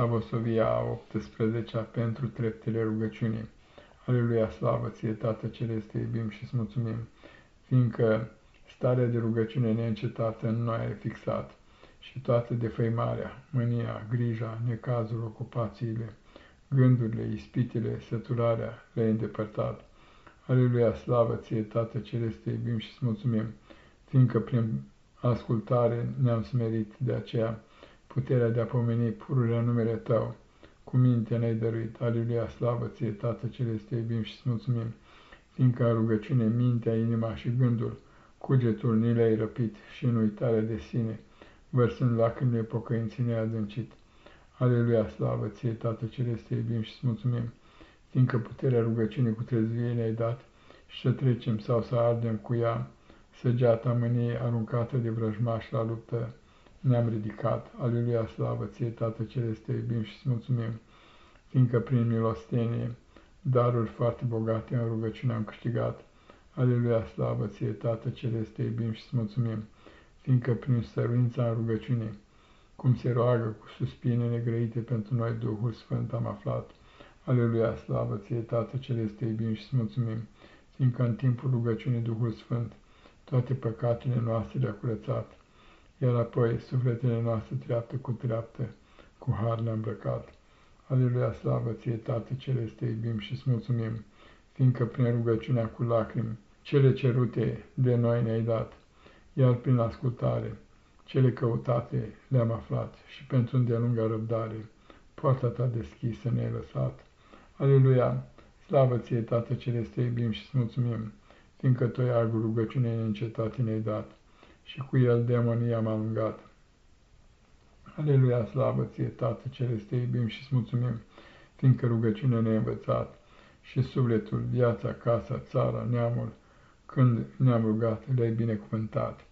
Slavosovia a 18-a pentru treptele rugăciunii. Aleluia, slavă ție, Tată Celeste, iubim și îți mulțumim, fiindcă starea de rugăciune neîncetată în noi ai fixat și toată defăimarea, mânia, grija, necazul, ocupațiile, gândurile, ispitele, săturarea le-ai îndepărtat. Aleluia, slavă ție, Tată Celeste, iubim și îți mulțumim, fiindcă prin ascultare ne-am smerit de aceea puterea de a pomeni pururea numele Tău. Cu minte ne-ai dăruit. Aleluia, slavă ție, Tată Celeste, iubim și îți mulțumim, fiindcă în rugăciune mintea, inima și gândul, cugetul ni le-ai răpit și în uitare de sine, vărsând lacrimile pocăinții neadâncit. Aleluia, slavă ție, Tată Celeste, iubim și îți mulțumim, fiindcă puterea rugăciunii cu trezvie ne-ai dat și să trecem sau să ardem cu ea săgeata mâniei aruncată de vrăjmaș la luptă, ne-am ridicat. Aleluia, slavă ție, Tată Celeste, iubim și îți mulțumim, fiindcă prin milostenie daruri foarte bogate în rugăciune am câștigat. Aleluia, slavă ție, Tată Celeste, iubim și îți mulțumim, fiindcă prin stăruința în rugăciune, cum se roagă cu suspine negrăite pentru noi Duhul Sfânt am aflat. Aleluia, slavă ție, Tată Celeste, iubim și îți mulțumim, fiindcă în timpul rugăciunii Duhul Sfânt toate păcatele noastre le-a curățat iar apoi sufletele noastre treaptă cu treaptă, cu har le-a îmbrăcat. Aleluia, slavă ție, Tată Celeste, iubim și-ți mulțumim, fiindcă prin rugăciunea cu lacrimi, cele cerute de noi ne-ai dat, iar prin ascultare, cele căutate le-am aflat și pentru îndelunga răbdare, poarta ta deschisă ne-ai lăsat. Aleluia, slavă ție, Tată Celeste, iubim și-ți mulțumim, fiindcă tu ai rugăciunea neîncetate ne-ai dat și cu el demonia m-a alungat. Aleluia, slavă ție, Tată Celeste, iubim și-ți mulțumim, fiindcă rugăciunea ne-a învățat și sufletul, viața, casa, țara, neamul, când ne-am rugat, le-ai binecuvântat.